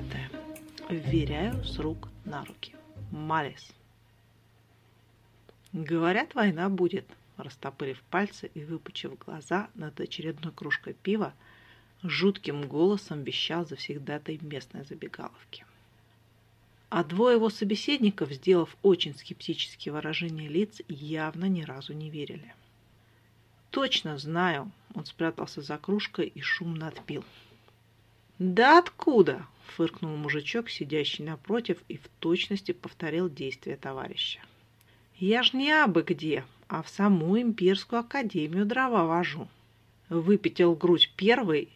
девятое. Вверяю с рук на руки. Малис. Говорят, война будет, растопырив пальцы и выпучив глаза над очередной кружкой пива, жутким голосом вещал завсегдатай местной забегаловки. А двое его собеседников, сделав очень скептические выражения лиц, явно ни разу не верили. «Точно знаю!» – он спрятался за кружкой и шумно отпил. «Да откуда?» – фыркнул мужичок, сидящий напротив, и в точности повторил действия товарища. «Я ж не абы где, а в саму имперскую академию дрова вожу». Выпятил грудь первый,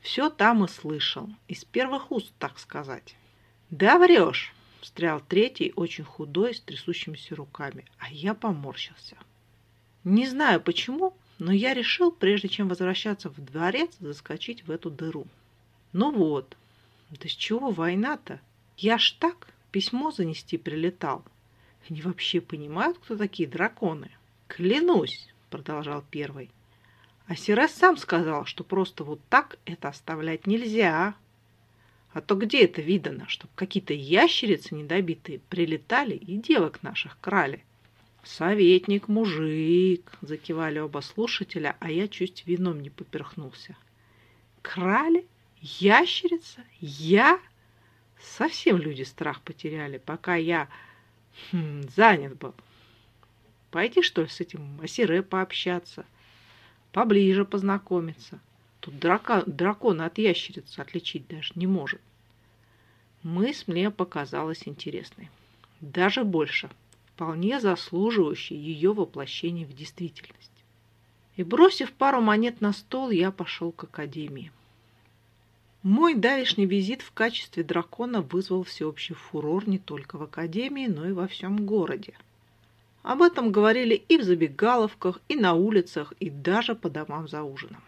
все там и слышал, из первых уст, так сказать. «Да врешь!» – встрял третий, очень худой, с трясущимися руками, а я поморщился. Не знаю почему, но я решил, прежде чем возвращаться в дворец, заскочить в эту дыру. Ну вот, да с чего война-то? Я ж так письмо занести прилетал. Они вообще понимают, кто такие драконы? Клянусь, продолжал первый. А Сирес сам сказал, что просто вот так это оставлять нельзя. А то где это видано, чтобы какие-то ящерицы недобитые прилетали и девок наших крали? Советник, мужик, закивали оба слушателя, а я чуть вином не поперхнулся. Крали? Ящерица? Я? Совсем люди страх потеряли, пока я хм, занят был. Пойти, что ли, с этим Асире пообщаться, поближе познакомиться. Тут дракон, дракона от ящерицы отличить даже не может. Мысль мне показалась интересной. Даже больше, вполне заслуживающей ее воплощения в действительность. И бросив пару монет на стол, я пошел к академии. Мой давешний визит в качестве дракона вызвал всеобщий фурор не только в академии, но и во всем городе. Об этом говорили и в забегаловках, и на улицах, и даже по домам за ужином.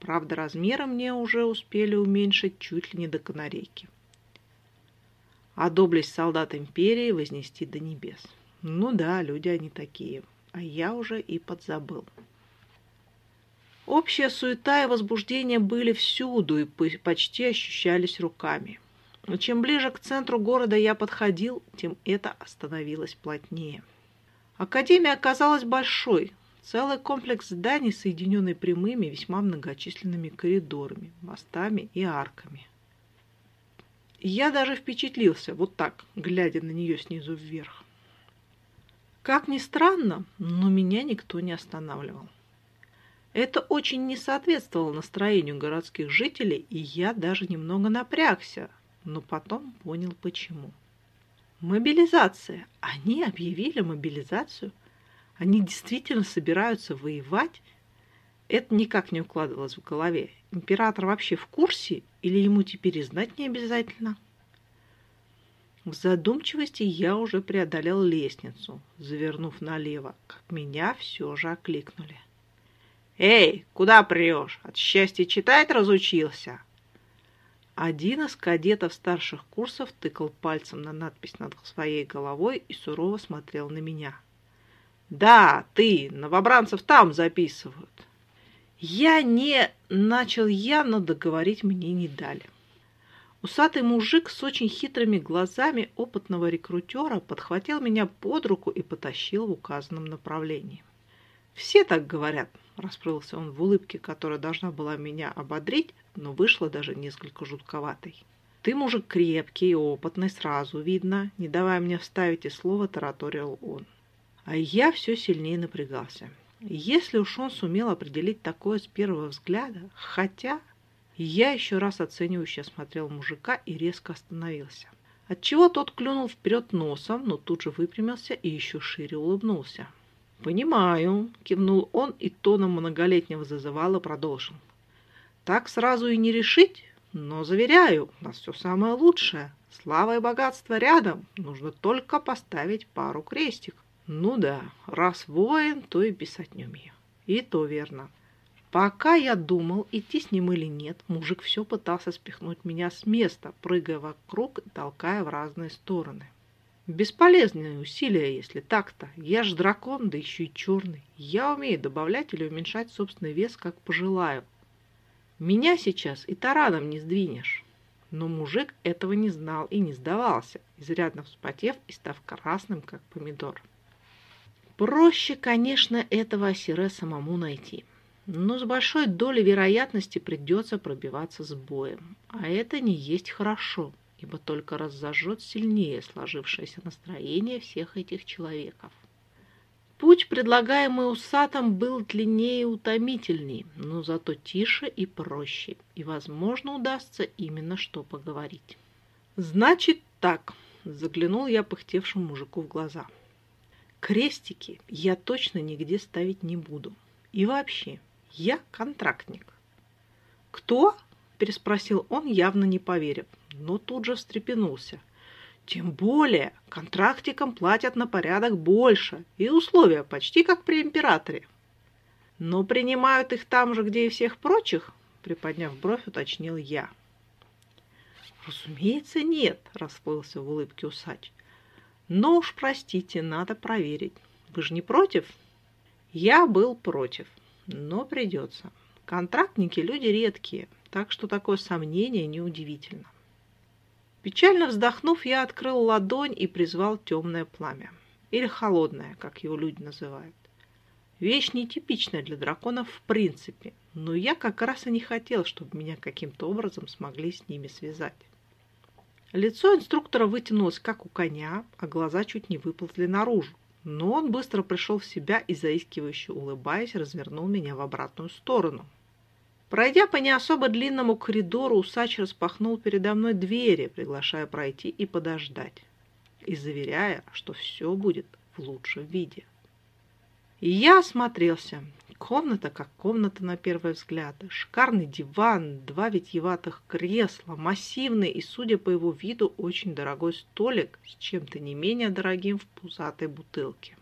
Правда, размеры мне уже успели уменьшить чуть ли не до канарейки. А доблесть солдат империи вознести до небес. Ну да, люди они такие, а я уже и подзабыл. Общая суета и возбуждение были всюду и почти ощущались руками. Но чем ближе к центру города я подходил, тем это становилось плотнее. Академия оказалась большой, Целый комплекс зданий, соединенный прямыми, весьма многочисленными коридорами, мостами и арками. Я даже впечатлился вот так, глядя на нее снизу вверх. Как ни странно, но меня никто не останавливал. Это очень не соответствовало настроению городских жителей, и я даже немного напрягся, но потом понял почему. Мобилизация. Они объявили мобилизацию – они действительно собираются воевать? Это никак не укладывалось в голове. Император вообще в курсе или ему теперь и знать не обязательно? В задумчивости я уже преодолел лестницу, завернув налево, как меня все же окликнули. «Эй, куда прешь? От счастья читать разучился?» Один из кадетов старших курсов тыкал пальцем на надпись над своей головой и сурово смотрел на меня. Да, ты, новобранцев там записывают. Я не... Начал я, но договорить мне не дали. Усатый мужик с очень хитрыми глазами опытного рекрутера подхватил меня под руку и потащил в указанном направлении. «Все так говорят», – расплылся он в улыбке, которая должна была меня ободрить, но вышла даже несколько жутковатой. «Ты мужик крепкий и опытный, сразу видно», – не давая мне вставить и слово, тараторил он. А я все сильнее напрягался. Если уж он сумел определить такое с первого взгляда, хотя я еще раз оценивающе осмотрел мужика и резко остановился. Отчего тот клюнул вперед носом, но тут же выпрямился и еще шире улыбнулся. «Понимаю», — кивнул он и тоном многолетнего зазывала продолжил. «Так сразу и не решить, но, заверяю, у нас все самое лучшее. Слава и богатство рядом, нужно только поставить пару крестиков. Ну да, раз воин, то и писать не умею. И то верно. Пока я думал, идти с ним или нет, мужик все пытался спихнуть меня с места, прыгая вокруг и толкая в разные стороны. Бесполезные усилия, если так-то. Я ж дракон, да еще и черный. Я умею добавлять или уменьшать собственный вес, как пожелаю. Меня сейчас и тараном не сдвинешь. Но мужик этого не знал и не сдавался, изрядно вспотев и став красным, как помидор. Проще, конечно, этого Асире самому найти, но с большой долей вероятности придется пробиваться с боем. А это не есть хорошо, ибо только разожжет сильнее сложившееся настроение всех этих человеков. Путь, предлагаемый усатом, был длиннее и утомительней, но зато тише и проще, и, возможно, удастся именно что поговорить. «Значит так», — заглянул я пыхтевшему мужику в глаза. «Крестики я точно нигде ставить не буду. И вообще, я контрактник». «Кто?» — переспросил он, явно не поверив, но тут же встрепенулся. Тем более контрактикам платят на порядок больше, и условия почти как при императоре. Но принимают их там же, где и всех прочих, приподняв бровь, уточнил я. Разумеется, нет, расплылся в улыбке усач. Но уж простите, надо проверить. Вы же не против? Я был против, но придется. Контрактники люди редкие, так что такое сомнение неудивительно. Печально вздохнув, я открыл ладонь и призвал темное пламя. Или холодное, как его люди называют. Вещь нетипичная для драконов в принципе, но я как раз и не хотел, чтобы меня каким-то образом смогли с ними связать. Лицо инструктора вытянулось, как у коня, а глаза чуть не выползли наружу. Но он быстро пришел в себя и, заискивающе улыбаясь, развернул меня в обратную сторону. Пройдя по не особо длинному коридору, усач распахнул передо мной двери, приглашая пройти и подождать, и заверяя, что все будет в лучшем виде. И я осмотрелся. Комната как комната на первый взгляд. Шикарный диван, два витьеватых кресла, массивный и, судя по его виду, очень дорогой столик с чем-то не менее дорогим в пузатой бутылке.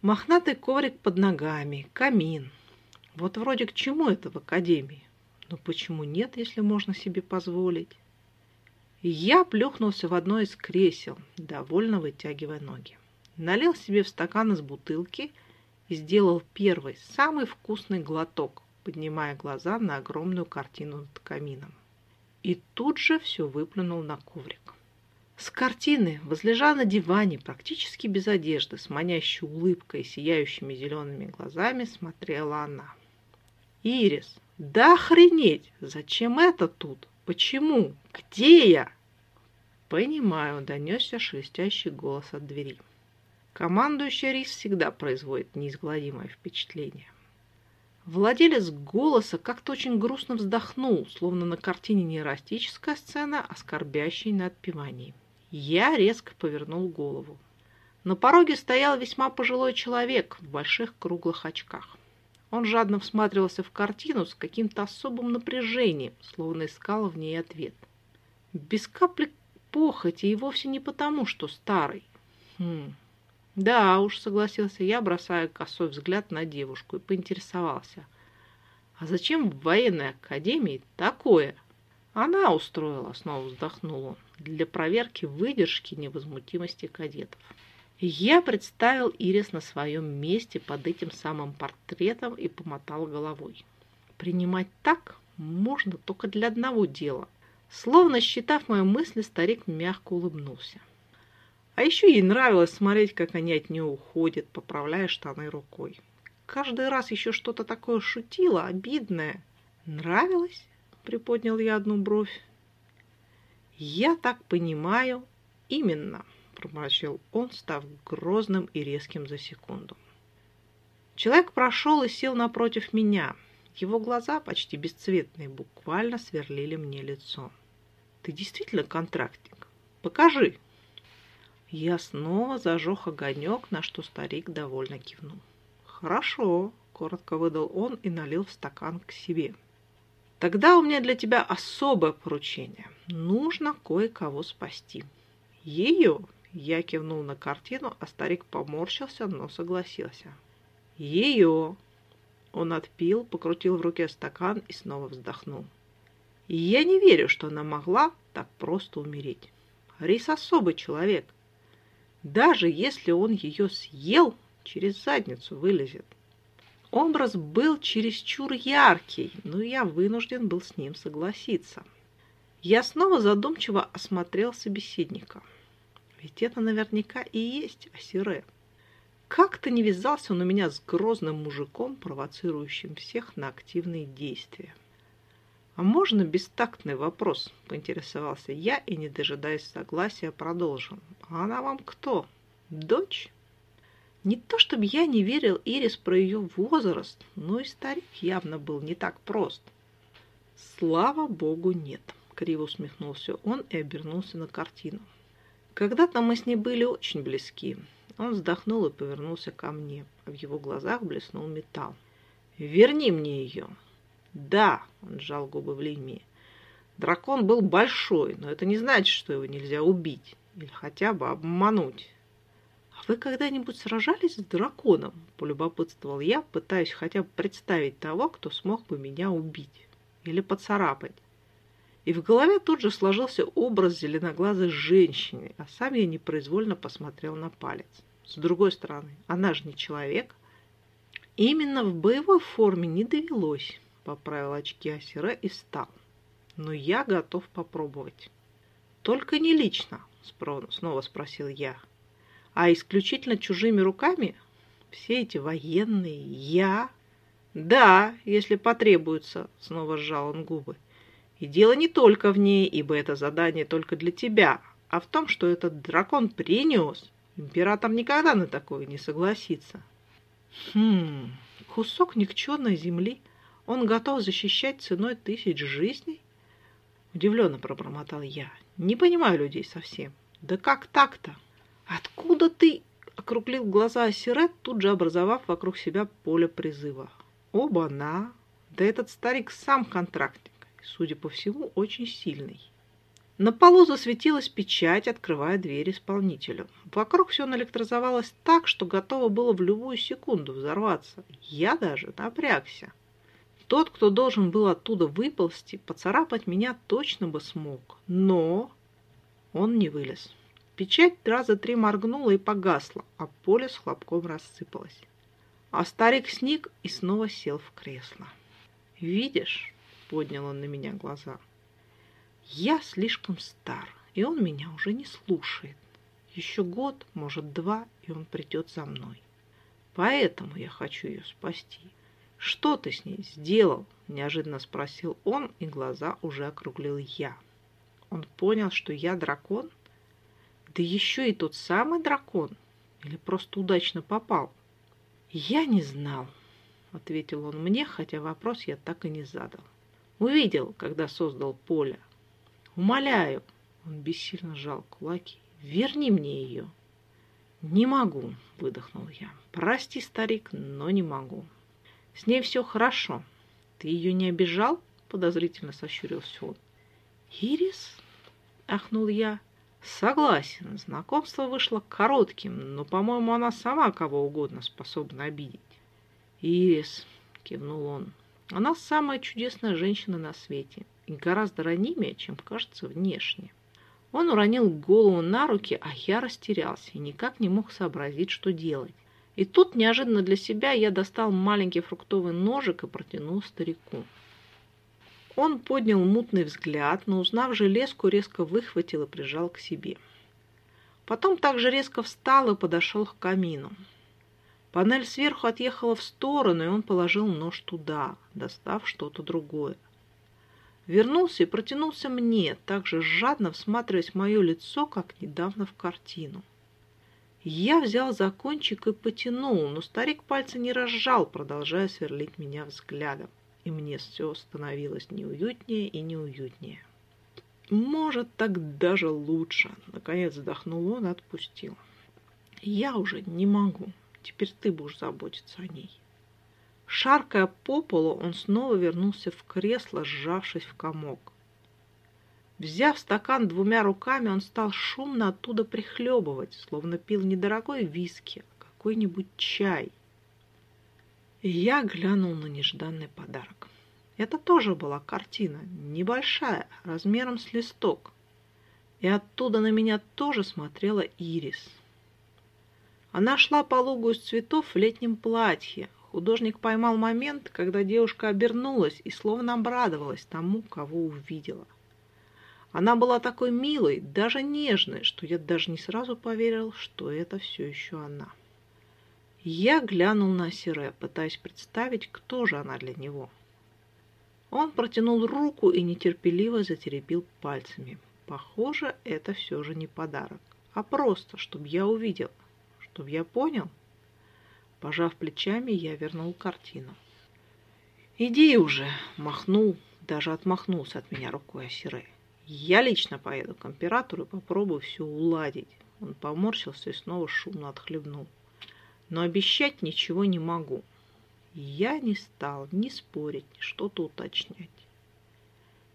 Мохнатый коврик под ногами, камин, вот вроде к чему это в академии? Но почему нет, если можно себе позволить? Я плюхнулся в одно из кресел, довольно вытягивая ноги. Налил себе в стакан из бутылки и сделал первый, самый вкусный глоток, поднимая глаза на огромную картину над камином. И тут же все выплюнул на коврик. С картины, возлежа на диване, практически без одежды, с манящей улыбкой и сияющими зелеными глазами, смотрела она. Ирис, да охренеть! Зачем это тут? Почему? Где я? Понимаю, донесся шелестящий голос от двери. Командующий Рис всегда производит неизгладимое впечатление. Владелец голоса как-то очень грустно вздохнул, словно на картине не эротическая сцена, а скорбящий на отпевании. Я резко повернул голову. На пороге стоял весьма пожилой человек в больших круглых очках. Он жадно всматривался в картину с каким-то особым напряжением, словно искал в ней ответ. Без капли похоти и вовсе не потому, что старый. Хм. Да уж, согласился я, бросая косой взгляд на девушку и поинтересовался. А зачем в военной академии такое? Она устроила, снова вздохнул он, для проверки выдержки невозмутимости кадетов. Я представил Ирис на своем месте под этим самым портретом и помотал головой. Принимать так можно только для одного дела. Словно считав мои мысли, старик мягко улыбнулся. А еще ей нравилось смотреть, как они от нее уходят, поправляя штаны рукой. Каждый раз еще что-то такое шутило, обидное. Нравилось? Приподнял я одну бровь. Я так понимаю, именно промолчал он, став грозным и резким за секунду. Человек прошел и сел напротив меня. Его глаза, почти бесцветные, буквально сверлили мне лицо. «Ты действительно контрактник? Покажи!» Я снова зажег огонек, на что старик довольно кивнул. «Хорошо», — коротко выдал он и налил в стакан к себе. «Тогда у меня для тебя особое поручение. Нужно кое-кого спасти. Ее я кивнул на картину, а старик поморщился, но согласился. Ее! Он отпил, покрутил в руке стакан и снова вздохнул. Я не верю, что она могла так просто умереть. Рис особый человек. Даже если он ее съел, через задницу вылезет. Образ был чересчур яркий, но я вынужден был с ним согласиться. Я снова задумчиво осмотрел собеседника. Ведь это наверняка и есть Асире. Как-то не вязался он у меня с грозным мужиком, провоцирующим всех на активные действия. «А можно бестактный вопрос?» – поинтересовался я и, не дожидаясь согласия, продолжил. «А она вам кто? Дочь?» Не то чтобы я не верил Ирис про ее возраст, но и старик явно был не так прост. «Слава богу, нет!» – криво усмехнулся он и обернулся на картину. «Когда-то мы с ней были очень близки». Он вздохнул и повернулся ко мне, в его глазах блеснул металл. «Верни мне ее!» «Да!» – он сжал губы в линии. «Дракон был большой, но это не значит, что его нельзя убить или хотя бы обмануть». «А вы когда-нибудь сражались с драконом?» – полюбопытствовал я, пытаясь хотя бы представить того, кто смог бы меня убить или поцарапать. И в голове тут же сложился образ зеленоглазой женщины, а сам я непроизвольно посмотрел на палец. С другой стороны, она же не человек. Именно в боевой форме не довелось, поправил очки Асира и встал. Но я готов попробовать. Только не лично, снова спросил я, а исключительно чужими руками? Все эти военные, я? Да, если потребуется, снова сжал он губы. И дело не только в ней, ибо это задание только для тебя, а в том, что этот дракон принес. Император никогда на такое не согласится. Хм, кусок никчемной земли он готов защищать ценой тысяч жизней? Удивленно пробормотал я. Не понимаю людей совсем. Да как так-то? Откуда ты? Округлил глаза Асирет, тут же образовав вокруг себя поле призыва. Оба-на! Да этот старик сам контрактник судя по всему, очень сильный. На полу засветилась печать, открывая дверь исполнителю. Вокруг все наэлектризовалось так, что готово было в любую секунду взорваться. Я даже напрягся. Тот, кто должен был оттуда выползти, поцарапать меня точно бы смог. Но он не вылез. Печать раза три моргнула и погасла, а поле с хлопком рассыпалось. А старик сник и снова сел в кресло. «Видишь?» Поднял он на меня глаза. Я слишком стар, и он меня уже не слушает. Еще год, может, два, и он придет за мной. Поэтому я хочу ее спасти. Что ты с ней сделал? Неожиданно спросил он, и глаза уже округлил я. Он понял, что я дракон? Да еще и тот самый дракон? Или просто удачно попал? Я не знал, ответил он мне, хотя вопрос я так и не задал. Увидел, когда создал поле. Умоляю, он бессильно сжал кулаки. Верни мне ее. Не могу, выдохнул я. Прости, старик, но не могу. С ней все хорошо. Ты ее не обижал? Подозрительно сощурился он. Ирис? Ахнул я. Согласен, знакомство вышло коротким, но, по-моему, она сама кого угодно способна обидеть. Ирис, кивнул он, она самая чудесная женщина на свете и гораздо ранимее, чем кажется внешне. Он уронил голову на руки, а я растерялся и никак не мог сообразить, что делать. И тут неожиданно для себя я достал маленький фруктовый ножик и протянул старику. Он поднял мутный взгляд, но, узнав железку, резко выхватил и прижал к себе. Потом также резко встал и подошел к камину. Панель сверху отъехала в сторону, и он положил нож туда, достав что-то другое. Вернулся и протянулся мне, также жадно всматриваясь в мое лицо, как недавно в картину. Я взял за кончик и потянул, но старик пальцы не разжал, продолжая сверлить меня взглядом. И мне все становилось неуютнее и неуютнее. «Может, так даже лучше», — наконец вздохнул он и отпустил. «Я уже не могу». Теперь ты будешь заботиться о ней. Шаркая по полу, он снова вернулся в кресло, сжавшись в комок. Взяв стакан двумя руками, он стал шумно оттуда прихлебывать, словно пил недорогой виски, а какой-нибудь чай. Я глянул на нежданный подарок. Это тоже была картина, небольшая, размером с листок. И оттуда на меня тоже смотрела Ирис, она шла по лугу из цветов в летнем платье. Художник поймал момент, когда девушка обернулась и словно обрадовалась тому, кого увидела. Она была такой милой, даже нежной, что я даже не сразу поверил, что это все еще она. Я глянул на Сире, пытаясь представить, кто же она для него. Он протянул руку и нетерпеливо затеребил пальцами. Похоже, это все же не подарок, а просто, чтобы я увидел, чтобы я понял. Пожав плечами, я вернул картину. «Иди уже!» – махнул, даже отмахнулся от меня рукой Асирей. Я лично поеду к императору и попробую все уладить. Он поморщился и снова шумно отхлебнул. Но обещать ничего не могу. Я не стал ни спорить, ни что-то уточнять.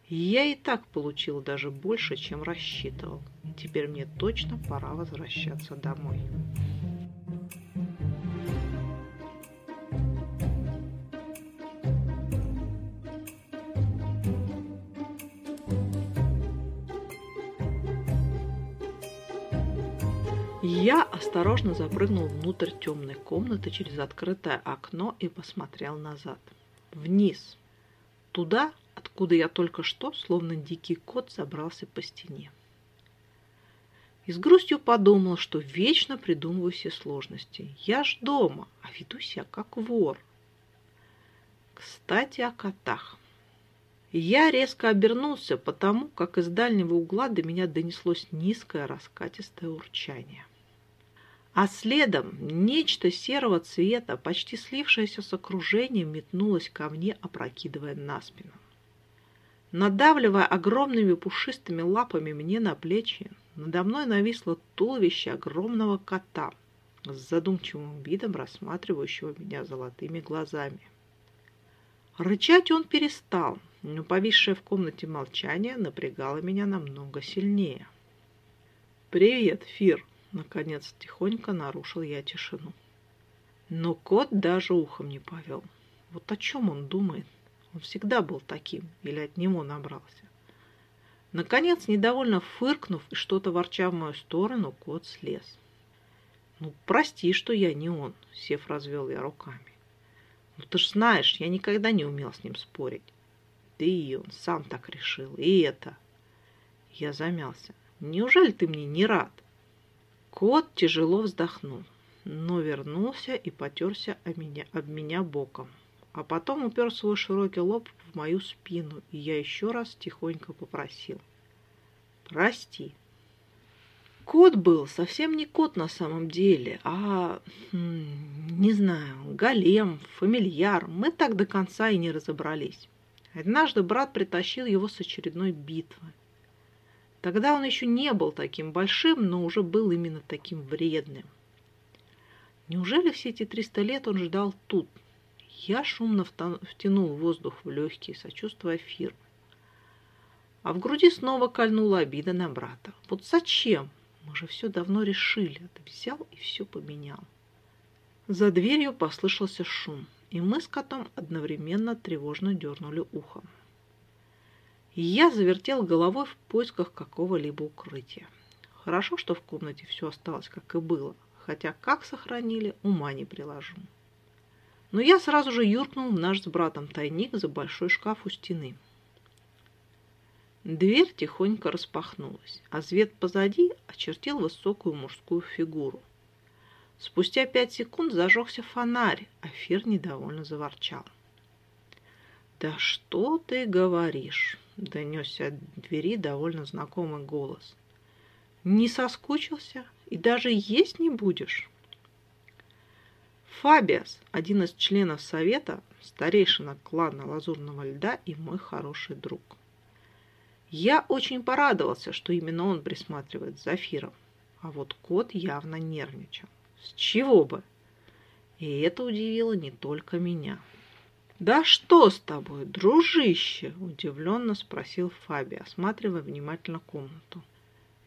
Я и так получил даже больше, чем рассчитывал. Теперь мне точно пора возвращаться домой. Я осторожно запрыгнул внутрь темной комнаты через открытое окно и посмотрел назад. Вниз. Туда, откуда я только что, словно дикий кот, забрался по стене. И с грустью подумал, что вечно придумываю все сложности. Я ж дома, а веду себя как вор. Кстати, о котах. Я резко обернулся, потому как из дальнего угла до меня донеслось низкое раскатистое урчание а следом нечто серого цвета, почти слившееся с окружением, метнулось ко мне, опрокидывая на спину. Надавливая огромными пушистыми лапами мне на плечи, надо мной нависло туловище огромного кота с задумчивым видом рассматривающего меня золотыми глазами. Рычать он перестал, но повисшее в комнате молчание напрягало меня намного сильнее. «Привет, Фир!» Наконец, тихонько нарушил я тишину. Но кот даже ухом не повел. Вот о чем он думает? Он всегда был таким, или от него набрался. Наконец, недовольно фыркнув и что-то ворча в мою сторону, кот слез. «Ну, прости, что я не он», — сев развел я руками. «Ну, ты ж знаешь, я никогда не умел с ним спорить. Да и он сам так решил, и это...» Я замялся. «Неужели ты мне не рад?» Кот тяжело вздохнул, но вернулся и потерся об меня, об меня боком. А потом упер свой широкий лоб в мою спину, и я еще раз тихонько попросил. «Прости». Кот был совсем не кот на самом деле, а, не знаю, голем, фамильяр. Мы так до конца и не разобрались. Однажды брат притащил его с очередной битвы. Тогда он еще не был таким большим, но уже был именно таким вредным. Неужели все эти триста лет он ждал тут? Я шумно втянул воздух в легкие, сочувствуя Фирме. А в груди снова кольнула обида на брата. Вот зачем? Мы же все давно решили. Ты взял и все поменял. За дверью послышался шум, и мы с котом одновременно тревожно дернули ухом я завертел головой в поисках какого-либо укрытия. Хорошо, что в комнате все осталось, как и было, хотя как сохранили, ума не приложу. Но я сразу же юркнул в наш с братом тайник за большой шкаф у стены. Дверь тихонько распахнулась, а свет позади очертил высокую мужскую фигуру. Спустя пять секунд зажегся фонарь, а Фир недовольно заворчал. «Да что ты говоришь?» Донесся от двери довольно знакомый голос. «Не соскучился? И даже есть не будешь?» Фабиас, один из членов совета, старейшина клана Лазурного льда и мой хороший друг. Я очень порадовался, что именно он присматривает за Зафиром, а вот кот явно нервничал. С чего бы? И это удивило не только меня. «Да что с тобой, дружище?» – удивленно спросил Фаби, осматривая внимательно комнату.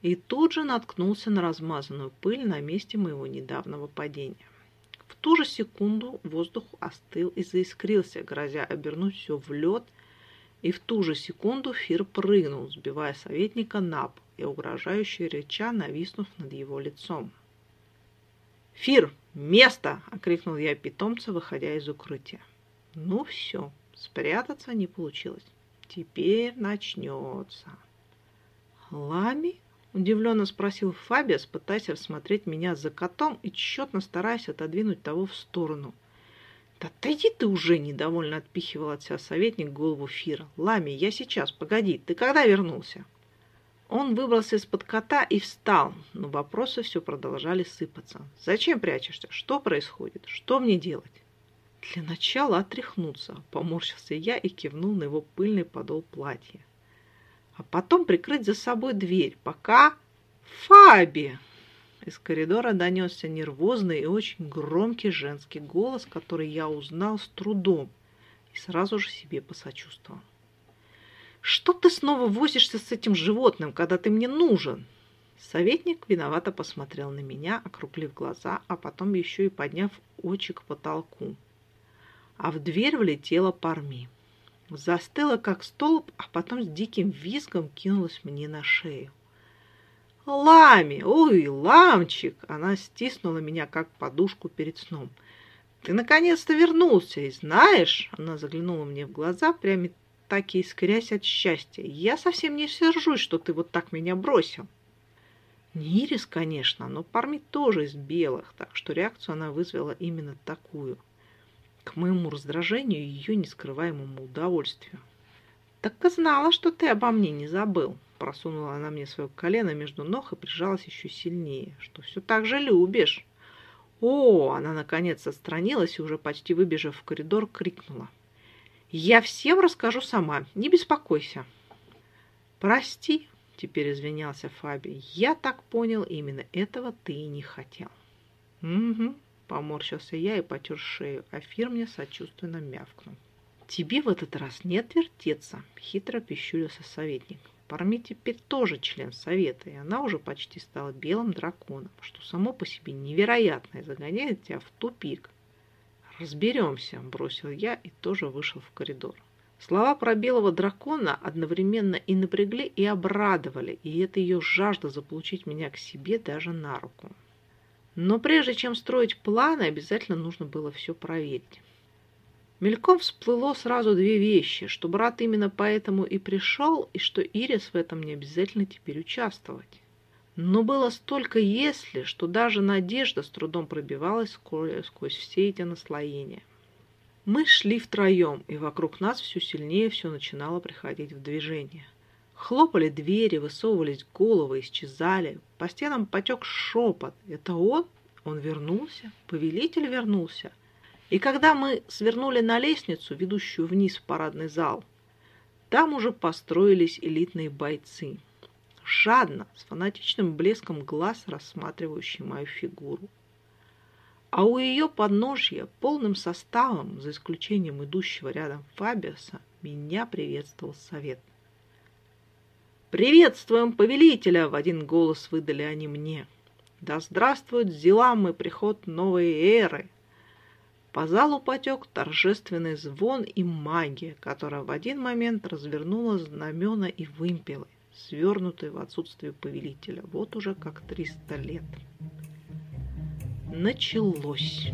И тут же наткнулся на размазанную пыль на месте моего недавнего падения. В ту же секунду воздух остыл и заискрился, грозя обернуть все в лед, и в ту же секунду Фир прыгнул, сбивая советника на пол и угрожающе реча, нависнув над его лицом. «Фир, место!» – окрикнул я питомца, выходя из укрытия. Ну все, спрятаться не получилось. Теперь начнется. Лами? Удивленно спросил Фабиас, пытаясь рассмотреть меня за котом и тщетно стараясь отодвинуть того в сторону. «Да отойди ты уже!» – недовольно отпихивал от себя советник голову Фира. «Лами, я сейчас, погоди, ты когда вернулся?» Он выбрался из-под кота и встал, но вопросы все продолжали сыпаться. «Зачем прячешься? Что происходит? Что мне делать?» «Для начала отряхнуться», – поморщился я и кивнул на его пыльный подол платья а потом прикрыть за собой дверь, пока... Фаби! Из коридора донесся нервозный и очень громкий женский голос, который я узнал с трудом и сразу же себе посочувствовал. «Что ты снова возишься с этим животным, когда ты мне нужен?» Советник виновато посмотрел на меня, округлив глаза, а потом еще и подняв очи к потолку. А в дверь влетела Парми застыла как столб, а потом с диким визгом кинулась мне на шею. «Лами! Ой, ламчик!» Она стиснула меня, как подушку перед сном. «Ты наконец-то вернулся, и знаешь...» Она заглянула мне в глаза, прямо таки искрясь от счастья. «Я совсем не сержусь, что ты вот так меня бросил». Не конечно, но Парми тоже из белых, так что реакцию она вызвала именно такую – к моему раздражению и ее нескрываемому удовольствию. «Так и знала, что ты обо мне не забыл», просунула она мне свое колено между ног и прижалась еще сильнее, что все так же любишь. О, она наконец отстранилась и уже почти выбежав в коридор, крикнула. Я всем расскажу сама, не беспокойся. Прости, теперь извинялся Фаби. Я так понял, именно этого ты и не хотел. Угу, Поморщился я и потер шею, а Фир мне сочувственно мявкнул. «Тебе в этот раз не отвертеться», — хитро пищурился советник. Парми теперь тоже член совета, и она уже почти стала белым драконом, что само по себе невероятно и загоняет тебя в тупик. «Разберемся», — бросил я и тоже вышел в коридор. Слова про белого дракона одновременно и напрягли, и обрадовали, и это ее жажда заполучить меня к себе даже на руку. Но прежде чем строить планы, обязательно нужно было все проверить. Мельком всплыло сразу две вещи, что брат именно поэтому и пришел, и что Ирис в этом не обязательно теперь участвовать. Но было столько «если», что даже надежда с трудом пробивалась сквозь все эти наслоения. Мы шли втроем, и вокруг нас все сильнее все начинало приходить в движение – Хлопали двери, высовывались головы, исчезали. По стенам потек шепот. Это он? Он вернулся? Повелитель вернулся? И когда мы свернули на лестницу, ведущую вниз в парадный зал, там уже построились элитные бойцы. Жадно, с фанатичным блеском глаз, рассматривающие мою фигуру. А у ее подножья полным составом, за исключением идущего рядом Фабиоса, меня приветствовал совет. «Приветствуем повелителя!» — в один голос выдали они мне. «Да здравствует Зилам и приход новой эры!» По залу потек торжественный звон и магия, которая в один момент развернула знамена и вымпелы, свернутые в отсутствие повелителя. Вот уже как триста лет. Началось.